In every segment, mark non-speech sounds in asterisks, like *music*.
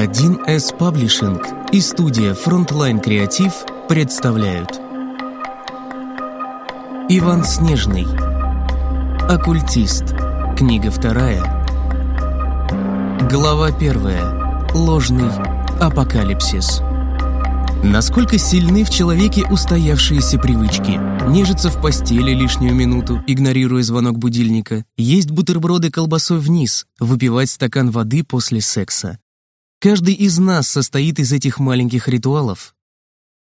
1С Паблишинг и студия Frontline Креатив представляют. Иван Снежный. Оккультист. Книга вторая. Глава первая. Ложный апокалипсис. Насколько сильны в человеке устоявшиеся привычки? Нежиться в постели лишнюю минуту, игнорируя звонок будильника, есть бутерброды колбасой вниз, выпивать стакан воды после секса. Каждый из нас состоит из этих маленьких ритуалов.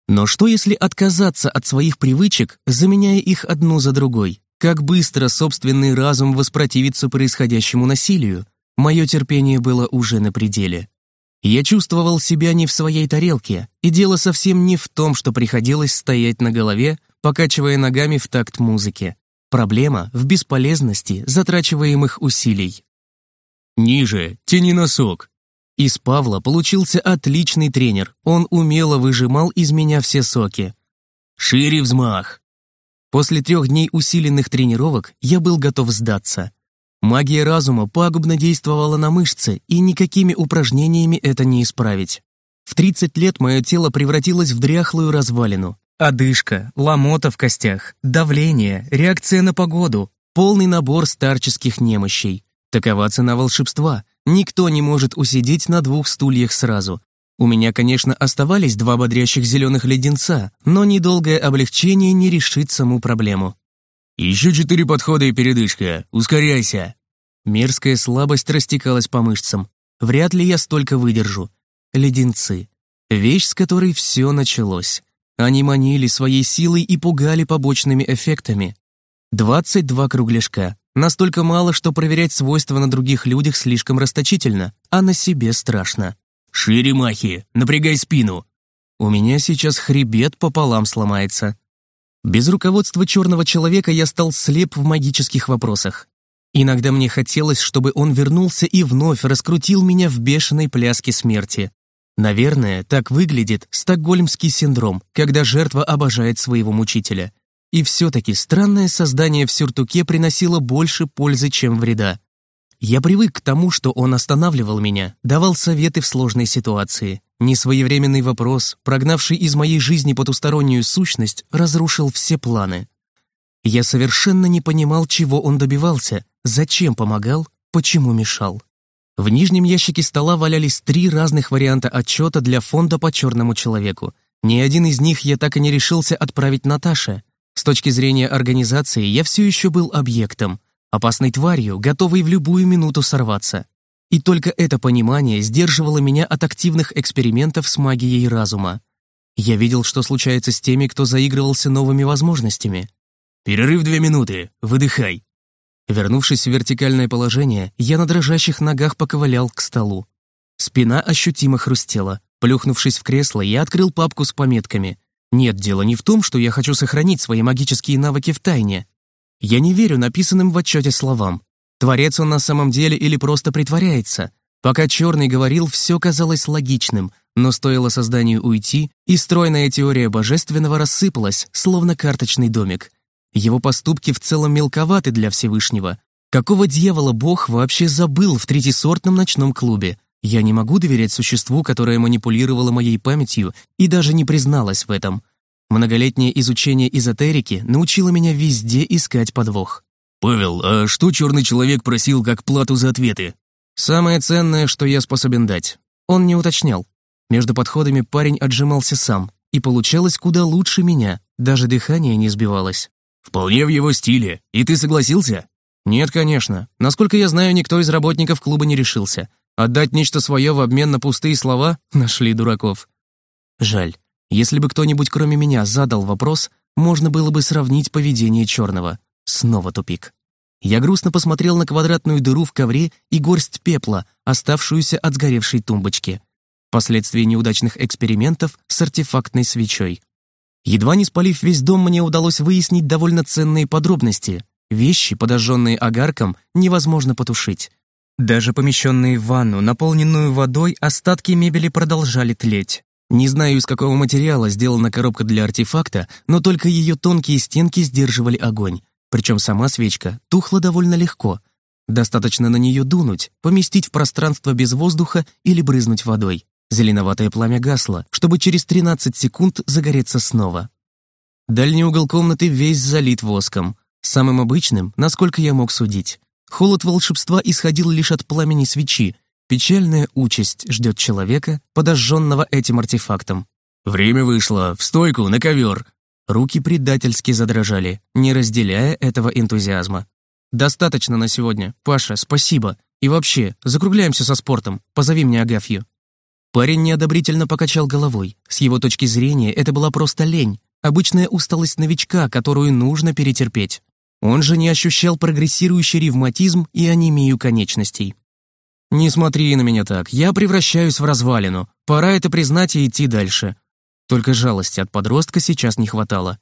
Но что если отказаться от своих привычек, заменяя их одну за другой? Как быстро собственный разум воспротивится происходящему насилию? Мое терпение было уже на пределе. Я чувствовал себя не в своей тарелке, и дело совсем не в том, что приходилось стоять на голове, покачивая ногами в такт музыки. Проблема в бесполезности затрачиваемых усилий. «Ниже, тяни носок!» Из Павла получился отличный тренер, он умело выжимал из меня все соки. «Шире взмах!» После трех дней усиленных тренировок я был готов сдаться. Магия разума пагубно действовала на мышцы, и никакими упражнениями это не исправить. В 30 лет мое тело превратилось в дряхлую развалину. Одышка, ломота в костях, давление, реакция на погоду, полный набор старческих немощей. Такова цена волшебства. Никто не может усидеть на двух стульях сразу. У меня, конечно, оставались два бодрящих зеленых леденца, но недолгое облегчение не решит саму проблему. «Еще четыре подхода и передышка. Ускоряйся!» Мерзкая слабость растекалась по мышцам. Вряд ли я столько выдержу. Леденцы. Вещь, с которой все началось. Они манили своей силой и пугали побочными эффектами. 22 кругляшка. Настолько мало, что проверять свойства на других людях слишком расточительно, а на себе страшно. «Шире махи! Напрягай спину!» У меня сейчас хребет пополам сломается. Без руководства черного человека я стал слеп в магических вопросах. Иногда мне хотелось, чтобы он вернулся и вновь раскрутил меня в бешеной пляске смерти. Наверное, так выглядит стокгольмский синдром, когда жертва обожает своего мучителя. И все-таки странное создание в сюртуке приносило больше пользы, чем вреда. Я привык к тому, что он останавливал меня, давал советы в сложной ситуации. Несвоевременный вопрос, прогнавший из моей жизни потустороннюю сущность, разрушил все планы. Я совершенно не понимал, чего он добивался, зачем помогал, почему мешал. В нижнем ящике стола валялись три разных варианта отчета для фонда по черному человеку. Ни один из них я так и не решился отправить Наташе. С точки зрения организации я все еще был объектом, опасной тварью, готовой в любую минуту сорваться. И только это понимание сдерживало меня от активных экспериментов с магией разума. Я видел, что случается с теми, кто заигрывался новыми возможностями. «Перерыв две минуты, выдыхай». Вернувшись в вертикальное положение, я на дрожащих ногах поковылял к столу. Спина ощутимо хрустела. Плюхнувшись в кресло, я открыл папку с пометками. Нет, дело не в том, что я хочу сохранить свои магические навыки в тайне. Я не верю написанным в отчете словам. Творец он на самом деле или просто притворяется. Пока Черный говорил, все казалось логичным, но стоило созданию уйти, и стройная теория божественного рассыпалась, словно карточный домик. Его поступки в целом мелковаты для Всевышнего. Какого дьявола Бог вообще забыл в третьесортном ночном клубе? Я не могу доверять существу, которое манипулировало моей памятью и даже не призналось в этом. Многолетнее изучение эзотерики научило меня везде искать подвох. «Павел, а что черный человек просил как плату за ответы?» «Самое ценное, что я способен дать». Он не уточнял. Между подходами парень отжимался сам, и получалось куда лучше меня, даже дыхание не сбивалось. «Вполне в его стиле. И ты согласился?» «Нет, конечно. Насколько я знаю, никто из работников клуба не решился. Отдать нечто свое в обмен на пустые слова *laughs* нашли дураков. Жаль. Если бы кто-нибудь кроме меня задал вопрос, можно было бы сравнить поведение черного. Снова тупик. Я грустно посмотрел на квадратную дыру в ковре и горсть пепла, оставшуюся от сгоревшей тумбочки. Последствия неудачных экспериментов с артефактной свечой. Едва не спалив весь дом, мне удалось выяснить довольно ценные подробности. Вещи, подожженные огарком, невозможно потушить. Даже помещенные в ванну, наполненную водой, остатки мебели продолжали тлеть. Не знаю, из какого материала сделана коробка для артефакта, но только ее тонкие стенки сдерживали огонь. Причем сама свечка тухла довольно легко. Достаточно на нее дунуть, поместить в пространство без воздуха или брызнуть водой. Зеленоватое пламя гасло, чтобы через 13 секунд загореться снова. Дальний угол комнаты весь залит воском. Самым обычным, насколько я мог судить. Холод волшебства исходил лишь от пламени свечи. Печальная участь ждет человека, подожженного этим артефактом. «Время вышло! В стойку, на ковер!» Руки предательски задрожали, не разделяя этого энтузиазма. «Достаточно на сегодня. Паша, спасибо. И вообще, закругляемся со спортом. Позови мне Агафью». Парень неодобрительно покачал головой. С его точки зрения это была просто лень, обычная усталость новичка, которую нужно перетерпеть. Он же не ощущал прогрессирующий ревматизм и анемию конечностей. «Не смотри на меня так, я превращаюсь в развалину. Пора это признать и идти дальше». Только жалости от подростка сейчас не хватало.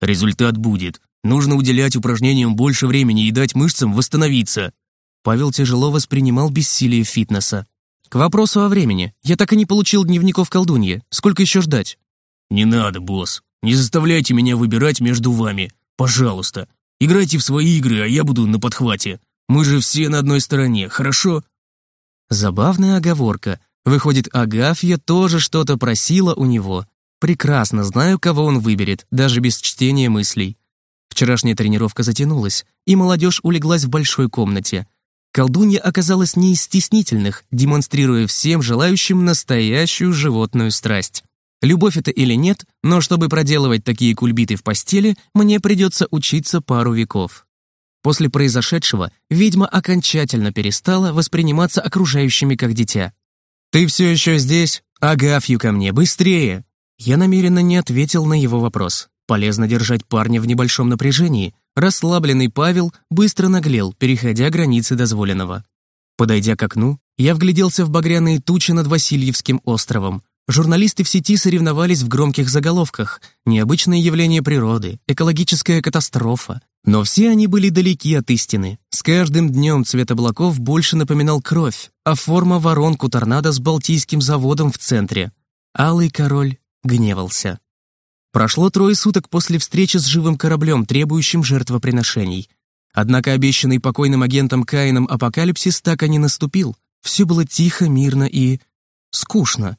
«Результат будет. Нужно уделять упражнениям больше времени и дать мышцам восстановиться». Павел тяжело воспринимал бессилие фитнеса. К вопросу о времени. Я так и не получил дневников колдуньи. Сколько еще ждать? Не надо, босс. Не заставляйте меня выбирать между вами. Пожалуйста. Играйте в свои игры, а я буду на подхвате. Мы же все на одной стороне, хорошо? Забавная оговорка. Выходит, Агафья тоже что-то просила у него. Прекрасно знаю, кого он выберет, даже без чтения мыслей. Вчерашняя тренировка затянулась, и молодежь улеглась в большой комнате. Колдунья оказалась не из стеснительных, демонстрируя всем желающим настоящую животную страсть. Любовь это или нет, но чтобы проделывать такие кульбиты в постели, мне придется учиться пару веков. После произошедшего ведьма окончательно перестала восприниматься окружающими как дитя. «Ты все еще здесь? Агафью ко мне, быстрее!» Я намеренно не ответил на его вопрос. Полезно держать парня в небольшом напряжении, Расслабленный Павел быстро наглел, переходя границы дозволенного. Подойдя к окну, я вгляделся в багряные тучи над Васильевским островом. Журналисты в сети соревновались в громких заголовках. Необычное явление природы, экологическая катастрофа. Но все они были далеки от истины. С каждым днем цвет облаков больше напоминал кровь, а форма воронку торнадо с Балтийским заводом в центре. Алый король гневался. Прошло трое суток после встречи с живым кораблем, требующим жертвоприношений. Однако обещанный покойным агентом Каином апокалипсис так и не наступил. Все было тихо, мирно и... скучно.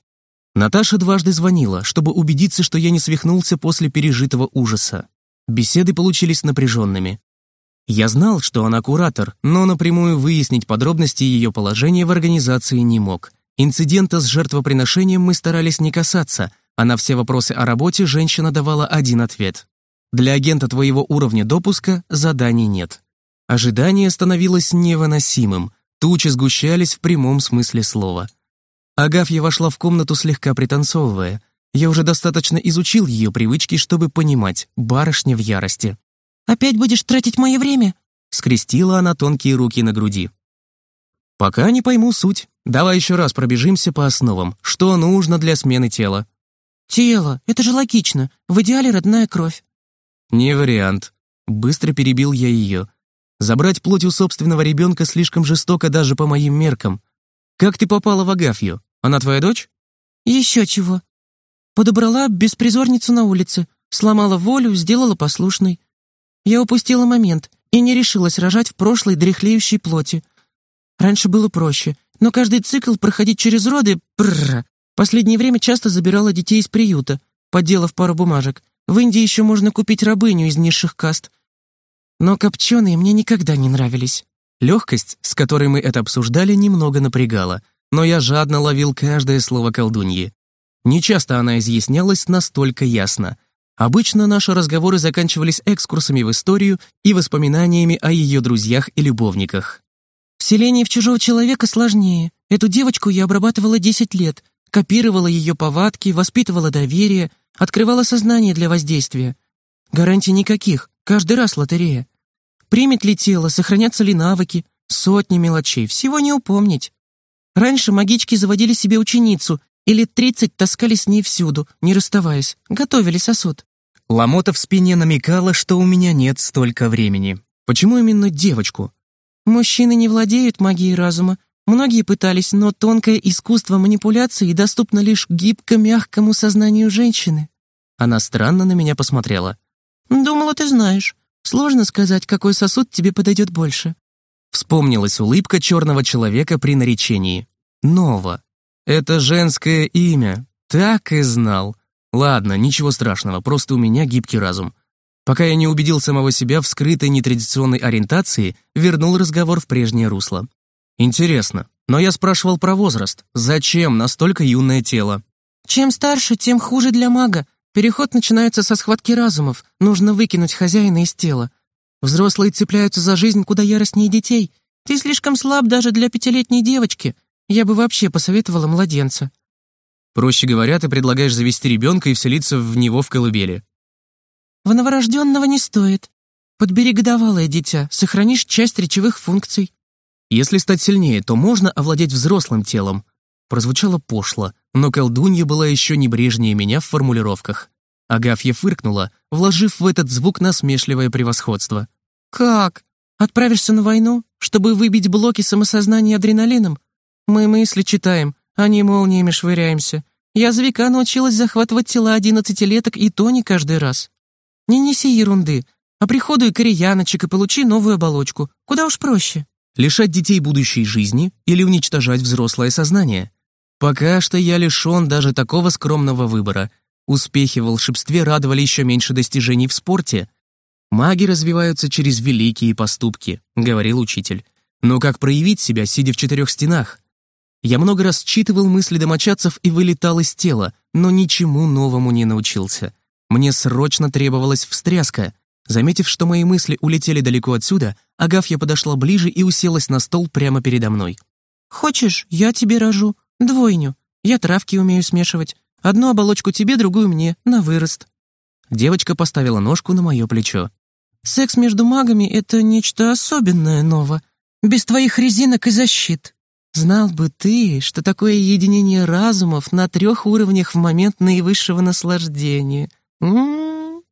Наташа дважды звонила, чтобы убедиться, что я не свихнулся после пережитого ужаса. Беседы получились напряженными. Я знал, что она куратор, но напрямую выяснить подробности ее положения в организации не мог. Инцидента с жертвоприношением мы старались не касаться — а на все вопросы о работе женщина давала один ответ. Для агента твоего уровня допуска заданий нет. Ожидание становилось невыносимым, тучи сгущались в прямом смысле слова. Агафья вошла в комнату слегка пританцовывая. Я уже достаточно изучил ее привычки, чтобы понимать, барышня в ярости. «Опять будешь тратить мое время?» Скрестила она тонкие руки на груди. «Пока не пойму суть. Давай еще раз пробежимся по основам. Что нужно для смены тела?» «Тело, это же логично. В идеале родная кровь». «Не вариант». Быстро перебил я ее. «Забрать плоть у собственного ребенка слишком жестоко даже по моим меркам. Как ты попала в Агафью? Она твоя дочь?» «Еще чего. Подобрала беспризорницу на улице, сломала волю, сделала послушной. Я упустила момент и не решилась рожать в прошлой дряхлеющей плоти. Раньше было проще, но каждый цикл проходить через роды... Бррр, Последнее время часто забирала детей из приюта, подделав пару бумажек. В Индии еще можно купить рабыню из низших каст. Но копченые мне никогда не нравились. Легкость, с которой мы это обсуждали, немного напрягала, но я жадно ловил каждое слово колдуньи. Нечасто она изъяснялась настолько ясно. Обычно наши разговоры заканчивались экскурсами в историю и воспоминаниями о ее друзьях и любовниках. «Вселение в чужого человека сложнее. Эту девочку я обрабатывала 10 лет копировала ее повадки, воспитывала доверие, открывала сознание для воздействия. Гарантий никаких, каждый раз лотерея. Примет ли тело, сохранятся ли навыки, сотни мелочей, всего не упомнить. Раньше магички заводили себе ученицу и лет тридцать таскали с ней всюду, не расставаясь, готовили сосуд. Ломота в спине намекала, что у меня нет столько времени. Почему именно девочку? Мужчины не владеют магией разума, Многие пытались, но тонкое искусство манипуляции доступно лишь гибко-мягкому сознанию женщины. Она странно на меня посмотрела. «Думала, ты знаешь. Сложно сказать, какой сосуд тебе подойдет больше. Вспомнилась улыбка черного человека при наречении. Нова. Это женское имя. Так и знал. Ладно, ничего страшного, просто у меня гибкий разум. Пока я не убедил самого себя в скрытой нетрадиционной ориентации, вернул разговор в прежнее русло. Интересно, но я спрашивал про возраст. Зачем настолько юное тело? Чем старше, тем хуже для мага. Переход начинается со схватки разумов. Нужно выкинуть хозяина из тела. Взрослые цепляются за жизнь куда яростнее детей. Ты слишком слаб даже для пятилетней девочки. Я бы вообще посоветовала младенца. Проще говоря, ты предлагаешь завести ребенка и вселиться в него в колыбели. В новорожденного не стоит. Подбери годовалое дитя, сохранишь часть речевых функций. Если стать сильнее, то можно овладеть взрослым телом. Прозвучало пошло, но колдунья была еще небрежнее меня в формулировках. Агафья фыркнула, вложив в этот звук насмешливое превосходство. «Как? Отправишься на войну, чтобы выбить блоки самосознания адреналином? Мы мысли читаем, а не молниями швыряемся. Я за века научилась захватывать тела одиннадцатилеток и то не каждый раз. Не неси ерунды, а приходуй кореяночек и получи новую оболочку. Куда уж проще. Лишать детей будущей жизни или уничтожать взрослое сознание? Пока что я лишён даже такого скромного выбора. Успехи в волшебстве радовали еще меньше достижений в спорте. Маги развиваются через великие поступки, говорил учитель. Но как проявить себя, сидя в четырех стенах? Я много раз читывал мысли домочадцев и вылетал из тела, но ничему новому не научился. Мне срочно требовалась встряска. Заметив, что мои мысли улетели далеко отсюда, Агафья подошла ближе и уселась на стол прямо передо мной. «Хочешь, я тебе рожу? Двойню. Я травки умею смешивать. Одну оболочку тебе, другую мне, на вырост». Девочка поставила ножку на мое плечо. «Секс между магами — это нечто особенное, Нова. Без твоих резинок и защит. Знал бы ты, что такое единение разумов на трех уровнях в момент наивысшего наслаждения». М-м-м.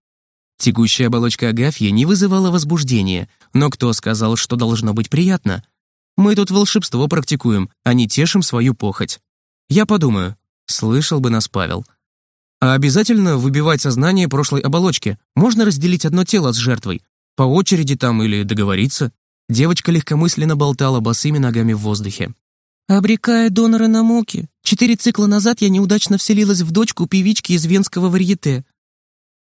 Текущая оболочка Агафьи не вызывала возбуждения, но кто сказал, что должно быть приятно? Мы тут волшебство практикуем, а не тешим свою похоть. Я подумаю, слышал бы нас Павел. А обязательно выбивать сознание прошлой оболочки. Можно разделить одно тело с жертвой. По очереди там или договориться. Девочка легкомысленно болтала босыми ногами в воздухе. Обрекая донора на муки. Четыре цикла назад я неудачно вселилась в дочку певички из венского варьете.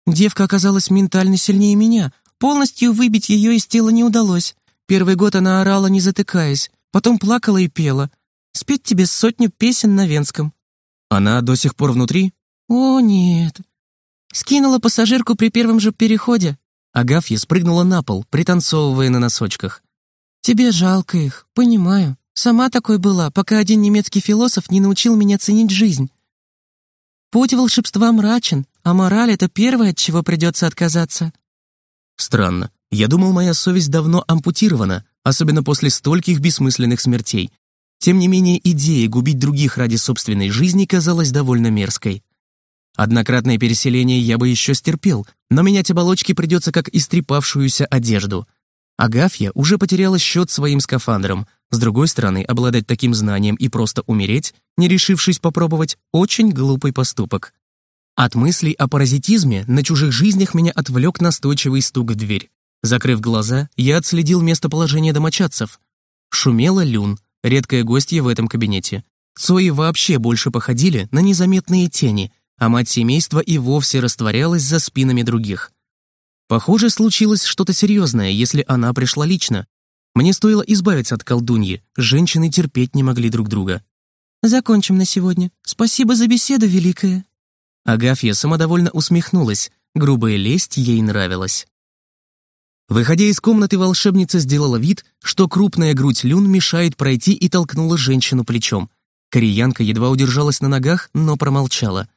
Девка оказалась ментально сильнее меня. Полностью выбить ее из тела не удалось. Первый год она орала, не затыкаясь. Потом плакала и пела. Спеть тебе сотню песен на венском. Она до сих пор внутри? О, нет. Скинула пассажирку при первом же переходе. Агафья спрыгнула на пол, пританцовывая на носочках. Тебе жалко их, понимаю. Сама такой была, пока один немецкий философ не научил меня ценить жизнь. Путь волшебства мрачен, а мораль — это первое, от чего придется отказаться. Странно. Я думал, моя совесть давно ампутирована, особенно после стольких бессмысленных смертей. Тем не менее, идея губить других ради собственной жизни казалась довольно мерзкой. Однократное переселение я бы еще стерпел, но менять оболочки придется как истрепавшуюся одежду. Агафья уже потеряла счет своим скафандрам. С другой стороны, обладать таким знанием и просто умереть, не решившись попробовать, очень глупый поступок. От мыслей о паразитизме на чужих жизнях меня отвлек настойчивый стук в дверь. Закрыв глаза, я отследил местоположение домочадцев. Шумела люн, редкое гостье в этом кабинете. Цои вообще больше походили на незаметные тени, а мать семейства и вовсе растворялась за спинами других. Похоже, случилось что-то серьезное, если она пришла лично. Мне стоило избавиться от колдуньи, женщины терпеть не могли друг друга. «Закончим на сегодня. Спасибо за беседу, Великая». Агафья самодовольно усмехнулась, грубая лесть ей нравилась. Выходя из комнаты, волшебница сделала вид, что крупная грудь Люн мешает пройти и толкнула женщину плечом. Кореянка едва удержалась на ногах, но промолчала.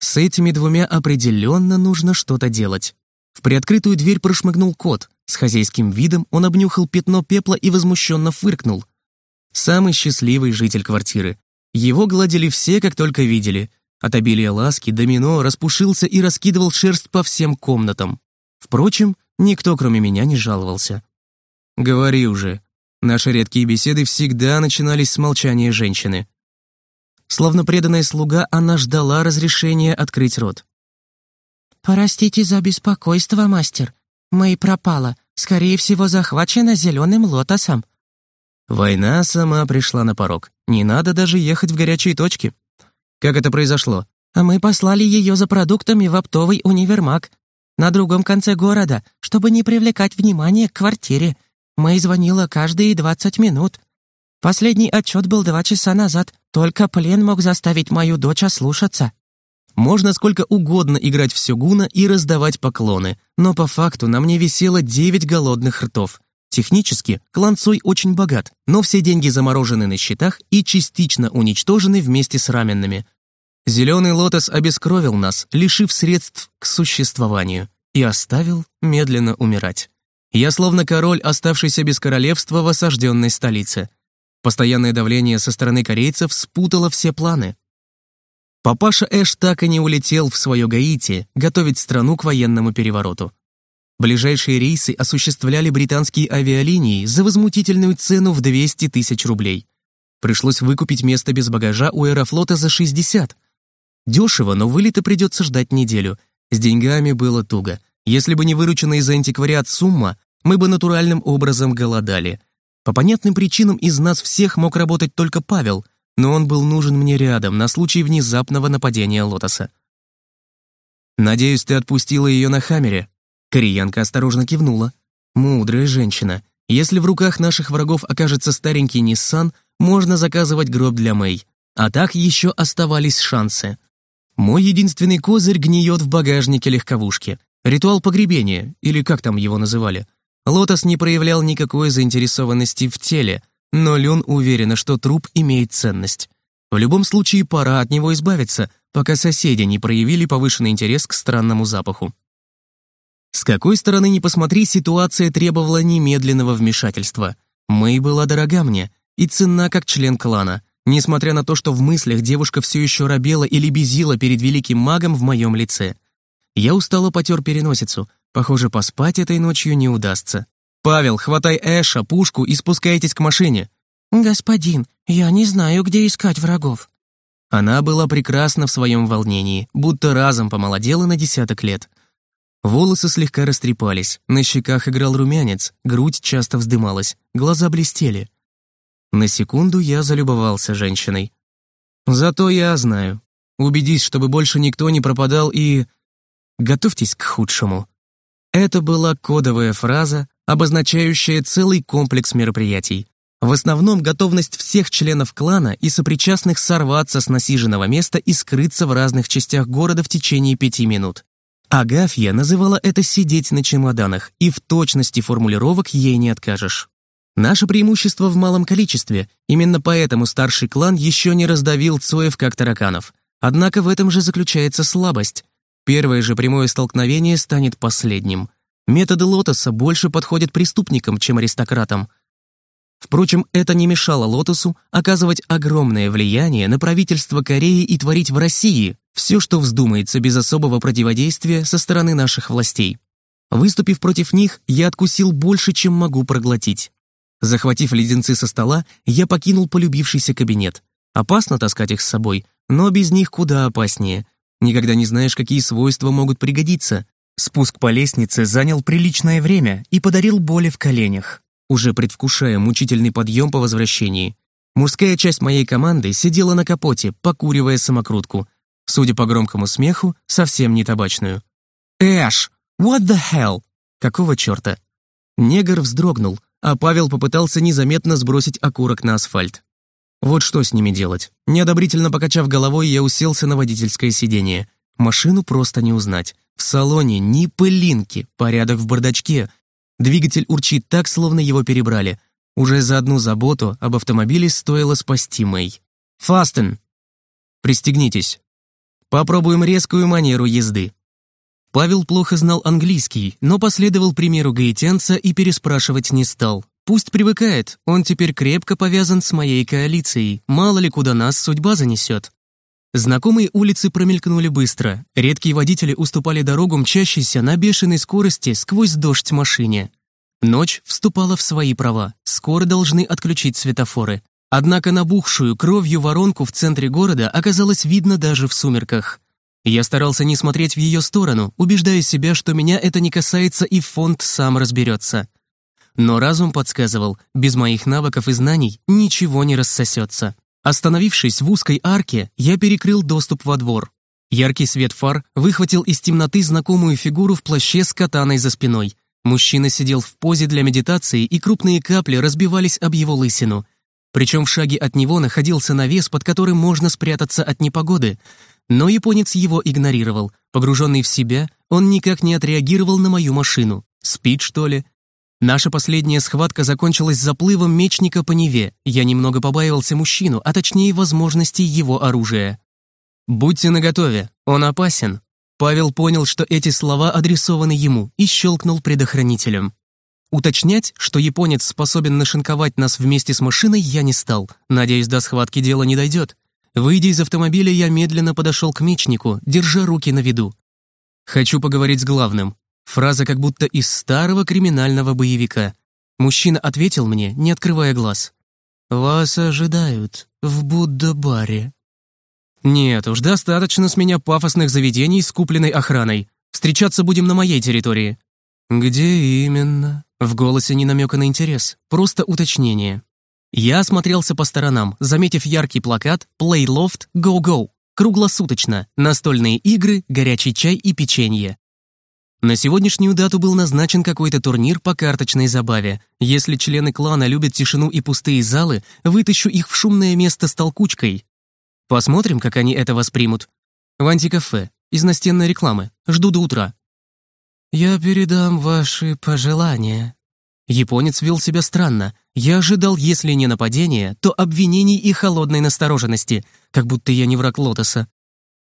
С этими двумя определенно нужно что-то делать. В приоткрытую дверь прошмыгнул кот. С хозяйским видом он обнюхал пятно пепла и возмущенно фыркнул. Самый счастливый житель квартиры. Его гладили все, как только видели. От обилия ласки домино распушился и раскидывал шерсть по всем комнатам. Впрочем, никто, кроме меня, не жаловался. «Говори уже». Наши редкие беседы всегда начинались с молчания женщины. Словно преданная слуга, она ждала разрешения открыть рот. «Простите за беспокойство, мастер. Мэй пропала, скорее всего, захвачена зеленым лотосом. Война сама пришла на порог. Не надо даже ехать в горячие точки. Как это произошло? А мы послали ее за продуктами в оптовый универмаг на другом конце города, чтобы не привлекать внимание к квартире. Мэй звонила каждые 20 минут. Последний отчет был два часа назад. Только плен мог заставить мою дочь ослушаться. Можно сколько угодно играть в Сёгуна и раздавать поклоны, но по факту на мне висело девять голодных ртов. Технически клан Цой очень богат, но все деньги заморожены на счетах и частично уничтожены вместе с раменными. Зеленый лотос обескровил нас, лишив средств к существованию, и оставил медленно умирать. Я словно король, оставшийся без королевства в осажденной столице. Постоянное давление со стороны корейцев спутало все планы. Папаша Эш так и не улетел в свое Гаити готовить страну к военному перевороту. Ближайшие рейсы осуществляли британские авиалинии за возмутительную цену в 200 тысяч рублей. Пришлось выкупить место без багажа у аэрофлота за 60. Дешево, но вылета придется ждать неделю. С деньгами было туго. Если бы не вырученная за антиквариат сумма, мы бы натуральным образом голодали. По понятным причинам из нас всех мог работать только Павел — но он был нужен мне рядом на случай внезапного нападения Лотоса. «Надеюсь, ты отпустила ее на Хаммере?» Кореянка осторожно кивнула. «Мудрая женщина. Если в руках наших врагов окажется старенький Ниссан, можно заказывать гроб для Мэй. А так еще оставались шансы. Мой единственный козырь гниет в багажнике легковушки. Ритуал погребения, или как там его называли. Лотос не проявлял никакой заинтересованности в теле, но Люн уверена, что труп имеет ценность. В любом случае пора от него избавиться, пока соседи не проявили повышенный интерес к странному запаху. С какой стороны ни посмотри, ситуация требовала немедленного вмешательства. Мэй была дорога мне и ценна как член клана, несмотря на то, что в мыслях девушка все еще робела или безила перед великим магом в моем лице. Я устало потер переносицу. Похоже, поспать этой ночью не удастся. «Павел, хватай Эша, пушку и спускайтесь к машине». «Господин, я не знаю, где искать врагов». Она была прекрасна в своем волнении, будто разом помолодела на десяток лет. Волосы слегка растрепались, на щеках играл румянец, грудь часто вздымалась, глаза блестели. На секунду я залюбовался женщиной. Зато я знаю. Убедись, чтобы больше никто не пропадал и... Готовьтесь к худшему. Это была кодовая фраза, обозначающая целый комплекс мероприятий. В основном готовность всех членов клана и сопричастных сорваться с насиженного места и скрыться в разных частях города в течение пяти минут. Агафья называла это «сидеть на чемоданах», и в точности формулировок ей не откажешь. Наше преимущество в малом количестве, именно поэтому старший клан еще не раздавил Цоев как тараканов. Однако в этом же заключается слабость. Первое же прямое столкновение станет последним. Методы Лотоса больше подходят преступникам, чем аристократам. Впрочем, это не мешало Лотосу оказывать огромное влияние на правительство Кореи и творить в России все, что вздумается без особого противодействия со стороны наших властей. Выступив против них, я откусил больше, чем могу проглотить. Захватив леденцы со стола, я покинул полюбившийся кабинет. Опасно таскать их с собой, но без них куда опаснее. Никогда не знаешь, какие свойства могут пригодиться. Спуск по лестнице занял приличное время и подарил боли в коленях, уже предвкушая мучительный подъем по возвращении. Мужская часть моей команды сидела на капоте, покуривая самокрутку. Судя по громкому смеху, совсем не табачную. «Эш! What the hell?» Какого черта? Негр вздрогнул, а Павел попытался незаметно сбросить окурок на асфальт. Вот что с ними делать. Неодобрительно покачав головой, я уселся на водительское сиденье. Машину просто не узнать. В салоне ни пылинки, порядок в бардачке. Двигатель урчит так, словно его перебрали. Уже за одну заботу об автомобиле стоило спасти Мэй. «Фастен!» «Пристегнитесь!» «Попробуем резкую манеру езды!» Павел плохо знал английский, но последовал примеру гаитянца и переспрашивать не стал. Пусть привыкает, он теперь крепко повязан с моей коалицией, мало ли куда нас судьба занесет. Знакомые улицы промелькнули быстро. Редкие водители уступали дорогу мчащейся на бешеной скорости сквозь дождь машине. Ночь вступала в свои права. Скоро должны отключить светофоры. Однако набухшую кровью воронку в центре города оказалось видно даже в сумерках. Я старался не смотреть в ее сторону, убеждая себя, что меня это не касается и фонд сам разберется. но разум подсказывал, без моих навыков и знаний ничего не рассосется. Остановившись в узкой арке, я перекрыл доступ во двор. Яркий свет фар выхватил из темноты знакомую фигуру в плаще с катаной за спиной. Мужчина сидел в позе для медитации, и крупные капли разбивались об его лысину. Причем в шаге от него находился навес, под которым можно спрятаться от непогоды. Но японец его игнорировал. Погруженный в себя, он никак не отреагировал на мою машину. Спит, что ли? Наша последняя схватка закончилась заплывом мечника по Неве. Я немного побаивался мужчину, а точнее возможностей его оружия. «Будьте наготове, он опасен». Павел понял, что эти слова адресованы ему, и щелкнул предохранителем. Уточнять, что японец способен нашинковать нас вместе с машиной, я не стал. Надеюсь, до схватки дело не дойдет. Выйдя из автомобиля, я медленно подошел к мечнику, держа руки на виду. «Хочу поговорить с главным». Фраза как будто из старого криминального боевика. Мужчина ответил мне, не открывая глаз. «Вас ожидают в Будда-баре». Нет уж, достаточно с меня пафосных заведений с купленной охраной. Встречаться будем на моей территории. Где именно? В голосе не намека на интерес, просто уточнение. Я осмотрелся по сторонам, заметив яркий плакат «Play Loft Go Go» круглосуточно, настольные игры, горячий чай и печенье. На сегодняшнюю дату был назначен какой-то турнир по карточной забаве. Если члены клана любят тишину и пустые залы, вытащу их в шумное место с толкучкой. Посмотрим, как они это воспримут. В антикафе, из настенной рекламы. Жду до утра. «Я передам ваши пожелания». Японец вел себя странно. Я ожидал, если не нападения, то обвинений и холодной настороженности, как будто я не враг Лотоса.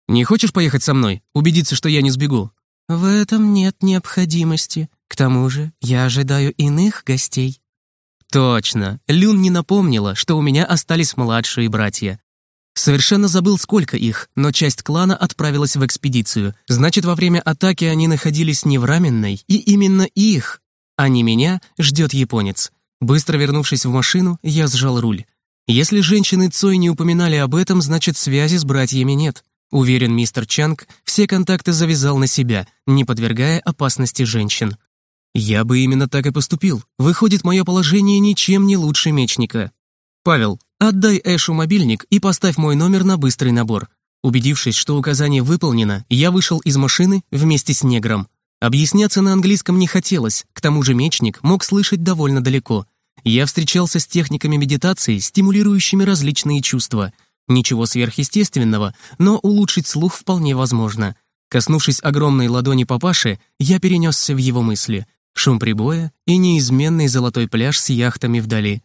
«Не хочешь поехать со мной? Убедиться, что я не сбегу?» «В этом нет необходимости. К тому же я ожидаю иных гостей». «Точно. Люн не напомнила, что у меня остались младшие братья. Совершенно забыл, сколько их, но часть клана отправилась в экспедицию. Значит, во время атаки они находились не в Раменной, и именно их, а не меня, ждет японец. Быстро вернувшись в машину, я сжал руль. Если женщины Цой не упоминали об этом, значит, связи с братьями нет. Уверен, мистер Чанг все контакты завязал на себя, не подвергая опасности женщин. Я бы именно так и поступил. Выходит, мое положение ничем не лучше мечника. Павел, «Отдай Эшу мобильник и поставь мой номер на быстрый набор». Убедившись, что указание выполнено, я вышел из машины вместе с негром. Объясняться на английском не хотелось, к тому же мечник мог слышать довольно далеко. Я встречался с техниками медитации, стимулирующими различные чувства. Ничего сверхъестественного, но улучшить слух вполне возможно. Коснувшись огромной ладони папаши, я перенесся в его мысли. Шум прибоя и неизменный золотой пляж с яхтами вдали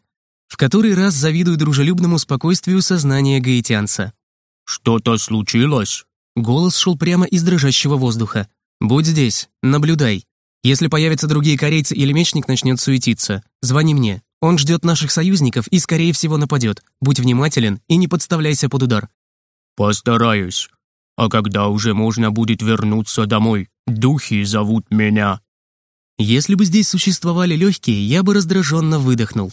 в который раз завидую дружелюбному спокойствию сознания гаитянца. «Что-то случилось?» Голос шел прямо из дрожащего воздуха. «Будь здесь, наблюдай. Если появятся другие корейцы или мечник начнет суетиться, звони мне. Он ждет наших союзников и, скорее всего, нападет. Будь внимателен и не подставляйся под удар». «Постараюсь. А когда уже можно будет вернуться домой? Духи зовут меня». Если бы здесь существовали легкие, я бы раздраженно выдохнул.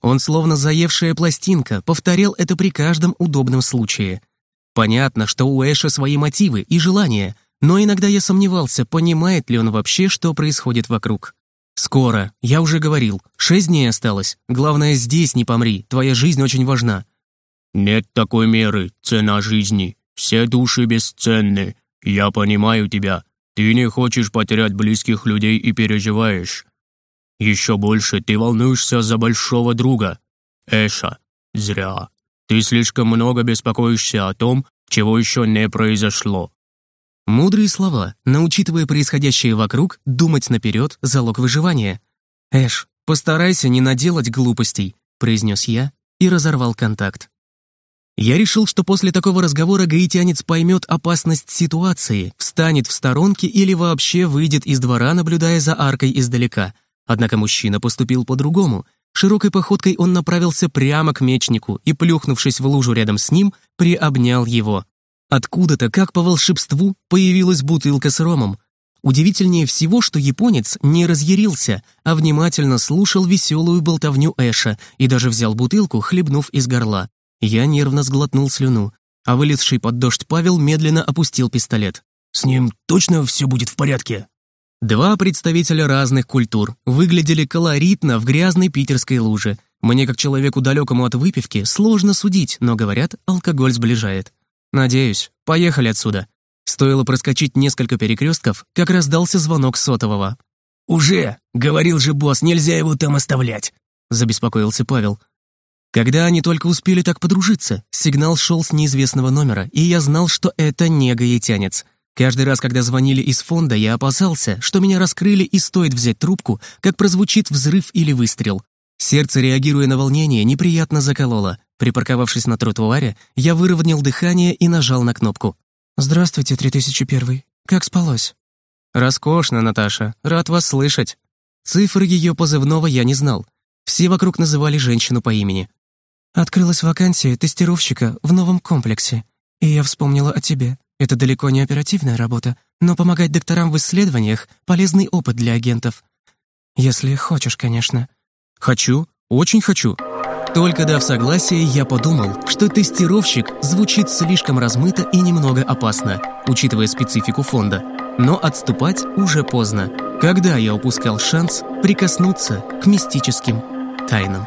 Он, словно заевшая пластинка, повторял это при каждом удобном случае. Понятно, что у Эша свои мотивы и желания, но иногда я сомневался, понимает ли он вообще, что происходит вокруг. «Скоро, я уже говорил, шесть дней осталось. Главное, здесь не помри, твоя жизнь очень важна». «Нет такой меры, цена жизни. Все души бесценны. Я понимаю тебя. Ты не хочешь потерять близких людей и переживаешь. Еще больше ты волнуешься за большого друга. Эша, зря. Ты слишком много беспокоишься о том, чего еще не произошло. Мудрые слова, но учитывая происходящее вокруг, думать наперед – залог выживания. «Эш, постарайся не наделать глупостей», – произнес я и разорвал контакт. Я решил, что после такого разговора гаитянец поймет опасность ситуации, встанет в сторонке или вообще выйдет из двора, наблюдая за аркой издалека – Однако мужчина поступил по-другому. Широкой походкой он направился прямо к мечнику и, плюхнувшись в лужу рядом с ним, приобнял его. Откуда-то, как по волшебству, появилась бутылка с ромом. Удивительнее всего, что японец не разъярился, а внимательно слушал веселую болтовню Эша и даже взял бутылку, хлебнув из горла. Я нервно сглотнул слюну, а вылезший под дождь Павел медленно опустил пистолет. «С ним точно все будет в порядке?» Два представителя разных культур выглядели колоритно в грязной питерской луже. Мне, как человеку далекому от выпивки, сложно судить, но, говорят, алкоголь сближает. Надеюсь, поехали отсюда. Стоило проскочить несколько перекрестков, как раздался звонок сотового. «Уже! Говорил же босс, нельзя его там оставлять!» забеспокоился Павел. Когда они только успели так подружиться, сигнал шел с неизвестного номера, и я знал, что это не гаитянец. Каждый раз, когда звонили из фонда, я опасался, что меня раскрыли и стоит взять трубку, как прозвучит взрыв или выстрел. Сердце, реагируя на волнение, неприятно закололо. Припарковавшись на тротуаре, я выровнял дыхание и нажал на кнопку. «Здравствуйте, 3001. Как спалось?» «Роскошно, Наташа. Рад вас слышать». Цифры ее позывного я не знал. Все вокруг называли женщину по имени. «Открылась вакансия тестировщика в новом комплексе, и я вспомнила о тебе. Это далеко не оперативная работа, но помогать докторам в исследованиях — полезный опыт для агентов. Если хочешь, конечно. Хочу, очень хочу. Только дав согласие, я подумал, что тестировщик звучит слишком размыто и немного опасно, учитывая специфику фонда. Но отступать уже поздно. Когда я упускал шанс прикоснуться к мистическим тайнам?